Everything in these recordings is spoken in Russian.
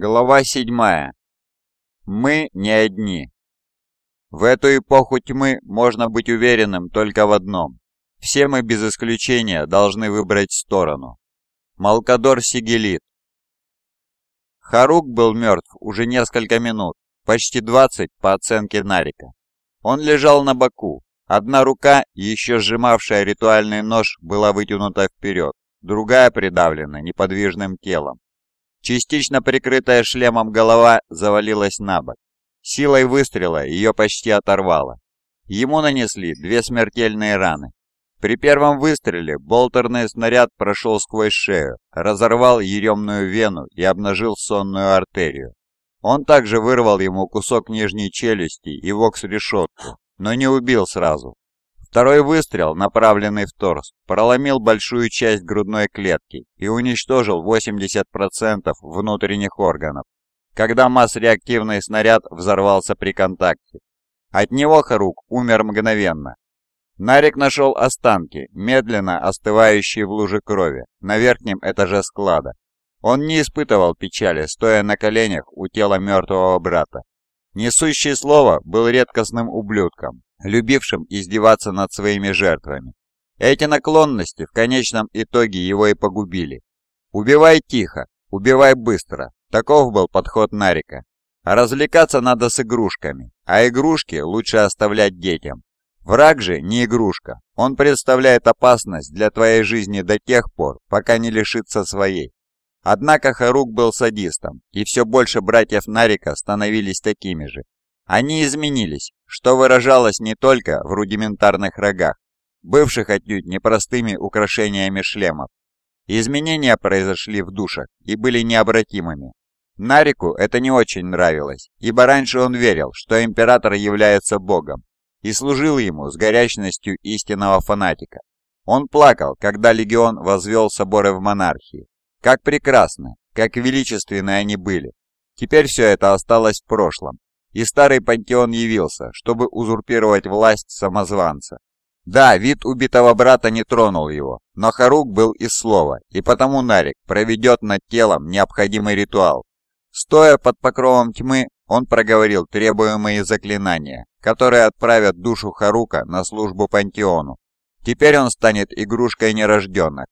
Глава 7. Мы не одни. В эту эпоху тьмы можно быть уверенным только в одном. Все мы без исключения должны выбрать сторону. Малкадор Сигелит. Харук был мертв уже несколько минут, почти 20 по оценке Нарика. Он лежал на боку. Одна рука, еще сжимавшая ритуальный нож, была вытянута вперед, другая придавлена неподвижным телом. Частично прикрытая шлемом голова завалилась на бок. Силой выстрела ее почти оторвало. Ему нанесли две смертельные раны. При первом выстреле болтерный снаряд прошел сквозь шею, разорвал еремную вену и обнажил сонную артерию. Он также вырвал ему кусок нижней челюсти и вокс-решетку, но не убил сразу. Второй выстрел, направленный в торс, проломил большую часть грудной клетки и уничтожил 80% внутренних органов, когда масс-реактивный снаряд взорвался при контакте. От него Харук умер мгновенно. Нарик нашел останки, медленно остывающие в луже крови, на верхнем этаже склада. Он не испытывал печали, стоя на коленях у тела мертвого брата. Несущий слово был редкостным ублюдком, любившим издеваться над своими жертвами. Эти наклонности в конечном итоге его и погубили. «Убивай тихо, убивай быстро», таков был подход Нарика. развлекаться надо с игрушками, а игрушки лучше оставлять детям. Враг же не игрушка, он представляет опасность для твоей жизни до тех пор, пока не лишится своей. Однако Харук был садистом, и все больше братьев Нарика становились такими же. Они изменились, что выражалось не только в рудиментарных рогах, бывших отнюдь непростыми украшениями шлемов. Изменения произошли в душах и были необратимыми. Нарику это не очень нравилось, ибо раньше он верил, что император является богом, и служил ему с горячностью истинного фанатика. Он плакал, когда легион возвел соборы в монархии. Как прекрасно, как величественны они были. Теперь все это осталось в прошлом, и старый пантеон явился, чтобы узурпировать власть самозванца. Да, вид убитого брата не тронул его, но Харук был из слова, и потому Нарик проведет над телом необходимый ритуал. Стоя под покровом тьмы, он проговорил требуемые заклинания, которые отправят душу Харука на службу пантеону. Теперь он станет игрушкой нерожденных.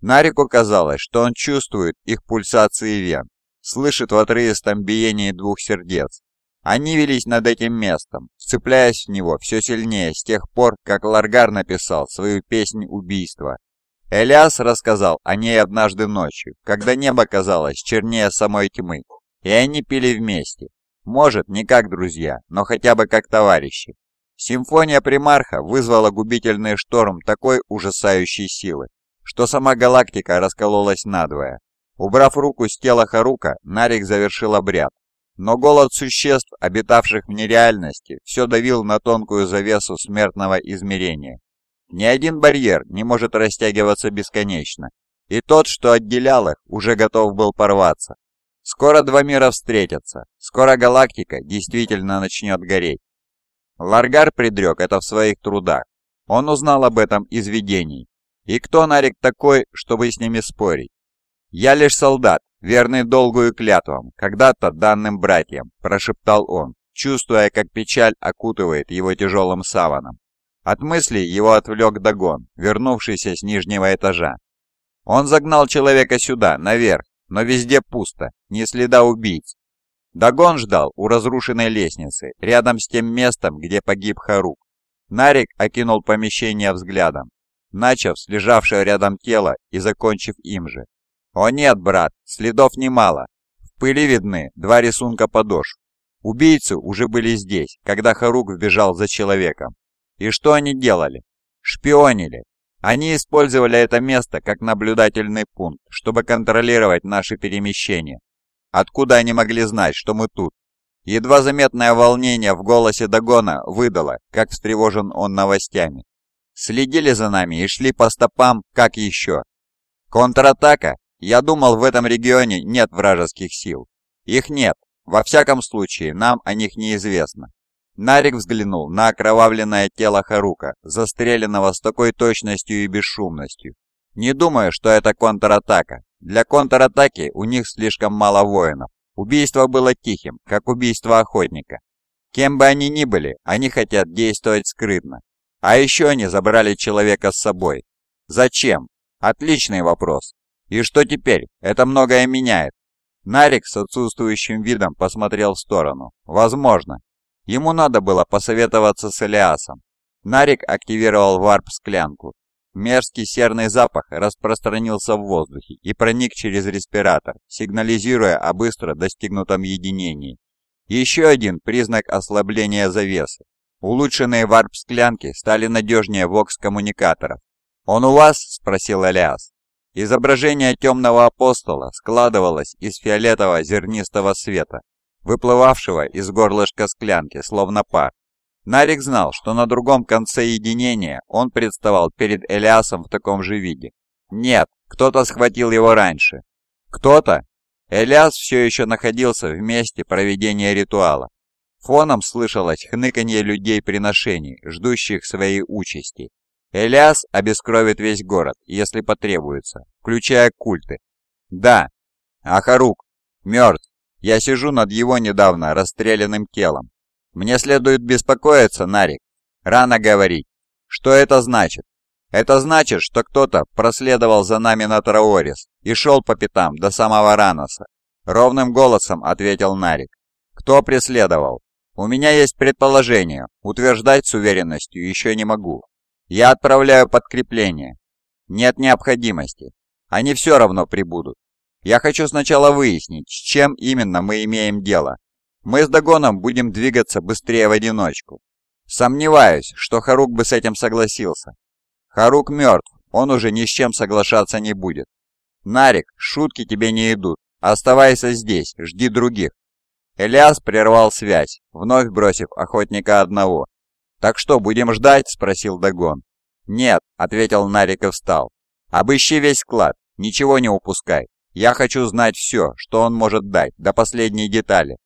Нарику казалось, что он чувствует их пульсации вен, слышит в отрывистом биении двух сердец, они велись над этим местом, вцепляясь в него все сильнее с тех пор, как Ларгар написал свою песнь убийства. Элиас рассказал о ней однажды ночью, когда небо казалось чернее самой тьмы, и они пили вместе. Может, не как друзья, но хотя бы как товарищи. Симфония примарха вызвала губительный шторм такой ужасающей силы, что сама галактика раскололась надвое. Убрав руку с тела Харука, Нарик завершил обряд, но голод существ, обитавших в нереальности, все давил на тонкую завесу смертного измерения. Ни один барьер не может растягиваться бесконечно, и тот, что отделял их, уже готов был порваться. Скоро два мира встретятся, скоро галактика действительно начнет гореть. Ларгар предрек это в своих трудах. Он узнал об этом из видений. И кто Нарик такой, чтобы с ними спорить? «Я лишь солдат, верный долгу и клятвам, когда-то данным братьям», – прошептал он, чувствуя, как печаль окутывает его тяжелым саваном. От мыслей его отвлек Дагон, вернувшийся с нижнего этажа. Он загнал человека сюда, наверх, но везде пусто, ни следа убийц. Дагон ждал у разрушенной лестницы, рядом с тем местом, где погиб Харук. Нарик окинул помещение взглядом, начав с лежавшего рядом тела и закончив им же. «О нет, брат, следов немало. В пыли видны два рисунка подошв. Убийцы уже были здесь, когда Харук вбежал за человеком. И что они делали? Шпионили. Они использовали это место как наблюдательный пункт, чтобы контролировать наши перемещения. Откуда они могли знать, что мы тут? Едва заметное волнение в голосе Дагона выдало, как встревожен он новостями. Следили за нами и шли по стопам, как еще. Контратака? Я думал, в этом регионе нет вражеских сил. Их нет. Во всяком случае, нам о них неизвестно. Нарик взглянул на окровавленное тело Харука, застреленного с такой точностью и бесшумностью. Не думаю, что это контратака. Для контратаки у них слишком мало воинов. Убийство было тихим, как убийство охотника. Кем бы они ни были, они хотят действовать скрытно. А еще они забрали человека с собой. Зачем? Отличный вопрос. И что теперь? Это многое меняет. Нарик с отсутствующим видом посмотрел в сторону. Возможно. Ему надо было посоветоваться с Элиасом. Нарик активировал варп-склянку. Мерзкий серный запах распространился в воздухе и проник через респиратор, сигнализируя о быстро достигнутом единении. Еще один признак ослабления завесы. Улучшенные варп-склянки стали надежнее вокс-коммуникаторов. «Он у вас?» – спросил Элиас. Изображение темного апостола складывалось из фиолетового зернистого света, выплывавшего из горлышка склянки, словно пар. Нарик знал, что на другом конце единения он представал перед Элиасом в таком же виде. Нет, кто-то схватил его раньше. Кто-то? Элиас все еще находился в месте проведения ритуала. Фоном слышалось хныканье людей-приношений, ждущих своей участи. Элиас обескровит весь город, если потребуется, включая культы. Да, Ахарук мертв. Я сижу над его недавно расстрелянным телом. Мне следует беспокоиться, Нарик. Рано говорить. Что это значит? Это значит, что кто-то проследовал за нами на Траорис и шел по пятам до самого Раноса. Ровным голосом ответил Нарик. Кто преследовал? У меня есть предположение, утверждать с уверенностью еще не могу. Я отправляю подкрепление. Нет необходимости. Они все равно прибудут. Я хочу сначала выяснить, с чем именно мы имеем дело. Мы с Дагоном будем двигаться быстрее в одиночку. Сомневаюсь, что Харук бы с этим согласился. Харук мертв, он уже ни с чем соглашаться не будет. Нарик, шутки тебе не идут. Оставайся здесь, жди других. Элиас прервал связь, вновь бросив охотника одного. «Так что, будем ждать?» – спросил Дагон. «Нет», – ответил Нарик и встал. «Обыщи весь склад, ничего не упускай. Я хочу знать все, что он может дать, до последней детали.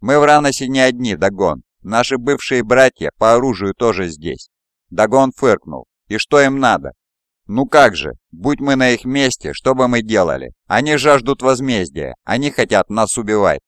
Мы в Раносе не одни, Дагон. Наши бывшие братья по оружию тоже здесь. Дагон фыркнул. И что им надо? Ну как же, будь мы на их месте, что бы мы делали? Они жаждут возмездия, они хотят нас убивать.